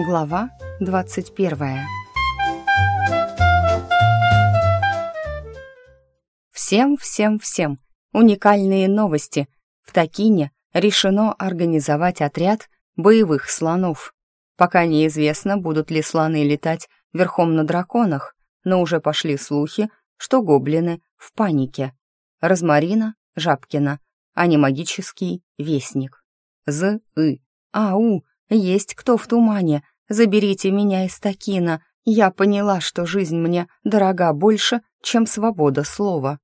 Глава 21 Всем-всем-всем! Уникальные новости! В Такине решено организовать отряд боевых слонов. Пока неизвестно, будут ли слоны летать верхом на драконах, но уже пошли слухи, что гоблины в панике. Розмарина, Жабкина, а не магический вестник. З-ы. Ау, есть кто в тумане. Заберите меня из Такина. Я поняла, что жизнь мне дорога больше, чем свобода слова.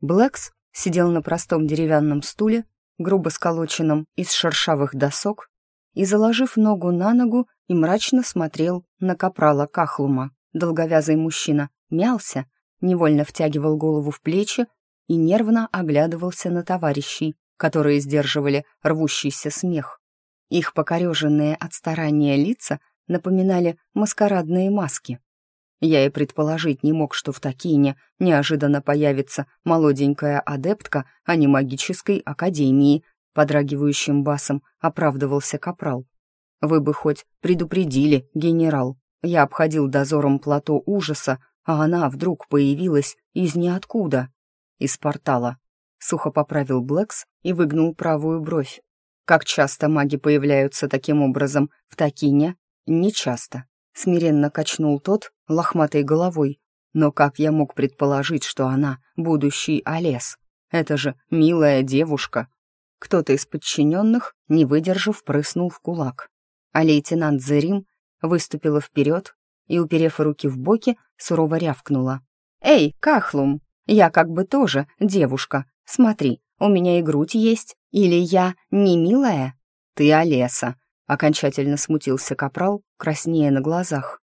Блэкс сидел на простом деревянном стуле, грубо сколоченном из шершавых досок, и, заложив ногу на ногу, и мрачно смотрел на капрала Кахлума. Долговязый мужчина мялся, невольно втягивал голову в плечи и нервно оглядывался на товарищей, которые сдерживали рвущийся смех. Их покореженные от старания лица напоминали маскарадные маски. Я и предположить не мог, что в Токине неожиданно появится молоденькая адептка, а не магической академии, подрагивающим басом оправдывался капрал. «Вы бы хоть предупредили, генерал. Я обходил дозором плато ужаса, а она вдруг появилась из ниоткуда, из портала. Сухо поправил Блэкс и выгнул правую бровь. Как часто маги появляются таким образом в Такине? Нечасто. Смиренно качнул тот лохматой головой. Но как я мог предположить, что она будущий Олес? Это же милая девушка. Кто-то из подчиненных, не выдержав, прыснул в кулак. А лейтенант Зерим выступила вперед и, уперев руки в боки, сурово рявкнула. «Эй, Кахлум, я как бы тоже девушка. Смотри, у меня и грудь есть. Или я не милая?» «Ты Олеса», — окончательно смутился капрал, краснея на глазах.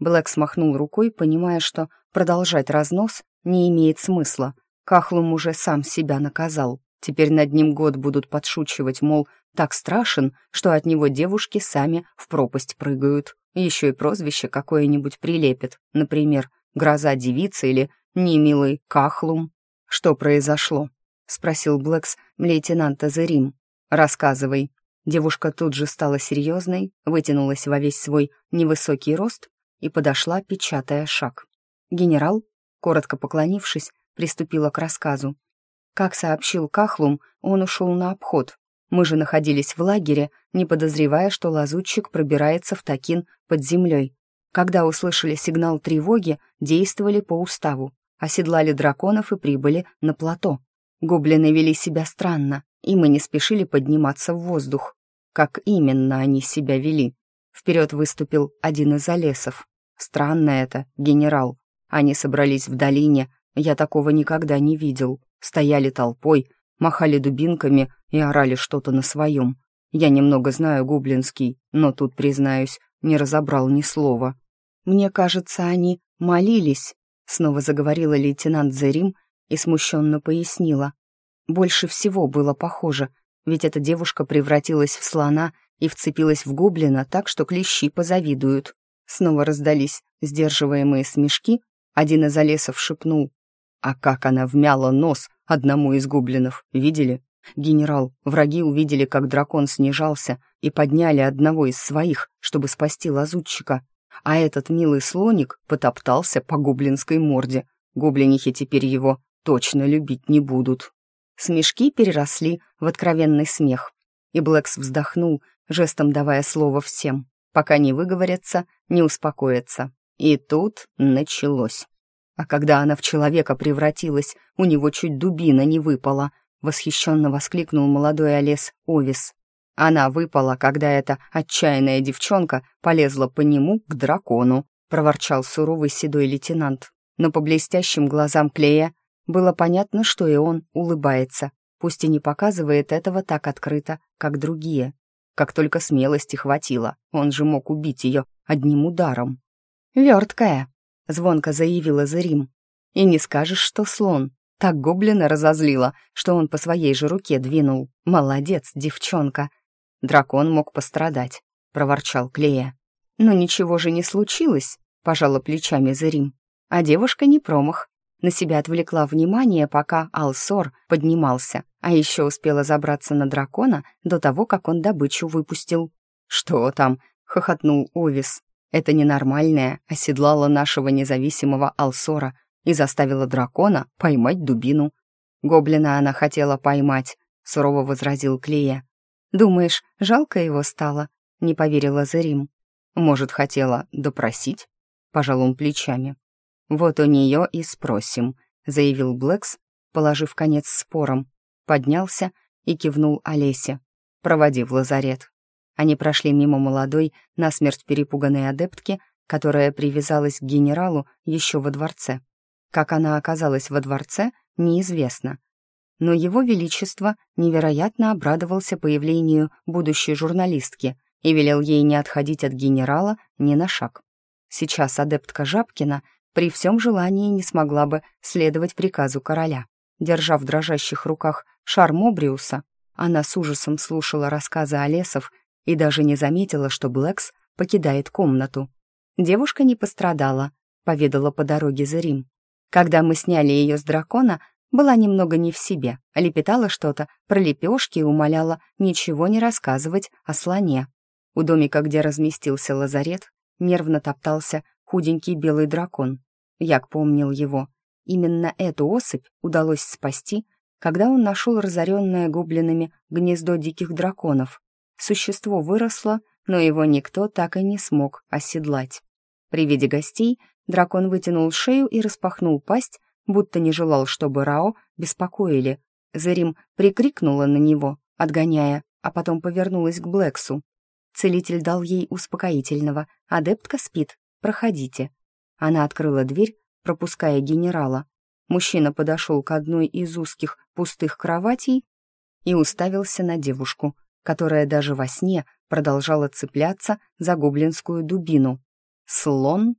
Блэк смахнул рукой, понимая, что продолжать разнос не имеет смысла. Кахлум уже сам себя наказал. Теперь над ним год будут подшучивать, мол, так страшен, что от него девушки сами в пропасть прыгают. Еще и прозвище какое-нибудь прилепит, например, «Гроза девица» или «Немилый Кахлум». «Что произошло?» — спросил Блэкс лейтенанта Зерим. «Рассказывай». Девушка тут же стала серьезной, вытянулась во весь свой невысокий рост и подошла, печатая шаг. Генерал, коротко поклонившись, приступила к рассказу. Как сообщил Кахлум, он ушел на обход. Мы же находились в лагере, не подозревая, что лазутчик пробирается в Такин под землей. Когда услышали сигнал тревоги, действовали по уставу, оседлали драконов и прибыли на плато. Гоблины вели себя странно, и мы не спешили подниматься в воздух. Как именно они себя вели? Вперед выступил один из олесов. Странно это, генерал. Они собрались в долине, я такого никогда не видел. Стояли толпой, махали дубинками и орали что-то на своем. Я немного знаю гублинский, но тут, признаюсь, не разобрал ни слова. «Мне кажется, они молились», — снова заговорила лейтенант Зерим и смущенно пояснила. «Больше всего было похоже, ведь эта девушка превратилась в слона и вцепилась в гоблина так, что клещи позавидуют». Снова раздались сдерживаемые смешки, один из олесов шепнул. «А как она вмяла нос одному из гоблинов, видели?» «Генерал, враги увидели, как дракон снижался, и подняли одного из своих, чтобы спасти лазутчика. А этот милый слоник потоптался по гоблинской морде. Гоблинихи теперь его точно любить не будут». Смешки переросли в откровенный смех, и Блэкс вздохнул, жестом давая слово всем, пока не выговорятся, не успокоятся. И тут началось. А когда она в человека превратилась, у него чуть дубина не выпала, восхищенно воскликнул молодой Олес Овис. Она выпала, когда эта отчаянная девчонка полезла по нему к дракону, проворчал суровый седой лейтенант. Но по блестящим глазам Клея было понятно, что и он улыбается, пусть и не показывает этого так открыто, как другие. Как только смелости хватило, он же мог убить ее одним ударом. «Верткая», — звонко заявила Зарим. «И не скажешь, что слон. Так гоблина разозлила, что он по своей же руке двинул. Молодец, девчонка. Дракон мог пострадать, проворчал Клея. Но ничего же не случилось, пожала плечами Зарим. А девушка не промах. На себя отвлекла внимание, пока Алсор поднимался, а еще успела забраться на дракона до того, как он добычу выпустил. «Что там?» — хохотнул Овис. «Это ненормальная оседлала нашего независимого Алсора и заставила дракона поймать дубину. Гоблина она хотела поймать», — сурово возразил Клея. «Думаешь, жалко его стало?» — не поверила Зарим. «Может, хотела допросить?» — пожал он плечами. «Вот у нее и спросим», — заявил Блэкс, положив конец спорам, поднялся и кивнул Олесе. «Проводи в лазарет». Они прошли мимо молодой, насмерть перепуганной адептки, которая привязалась к генералу еще во дворце. Как она оказалась во дворце, неизвестно. Но его величество невероятно обрадовался появлению будущей журналистки и велел ей не отходить от генерала ни на шаг. Сейчас адептка Жабкина при всем желании не смогла бы следовать приказу короля. Держа в дрожащих руках шар Мобриуса, она с ужасом слушала рассказы Олесов и даже не заметила, что Блэкс покидает комнату. Девушка не пострадала, поведала по дороге за Рим. Когда мы сняли ее с дракона, была немного не в себе, лепетала что-то про лепешки и умоляла ничего не рассказывать о слоне. У домика, где разместился лазарет, нервно топтался худенький белый дракон. Як помнил его. Именно эту особь удалось спасти, когда он нашел разоренное гоблинами гнездо диких драконов. Существо выросло, но его никто так и не смог оседлать. При виде гостей дракон вытянул шею и распахнул пасть, будто не желал, чтобы Рао беспокоили. Зарим прикрикнула на него, отгоняя, а потом повернулась к Блэксу. Целитель дал ей успокоительного. «Адептка спит. Проходите». Она открыла дверь, пропуская генерала. Мужчина подошел к одной из узких пустых кроватей и уставился на девушку, которая даже во сне продолжала цепляться за гоблинскую дубину. «Слон?»